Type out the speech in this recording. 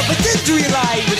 the Frenchman, but didn't realize.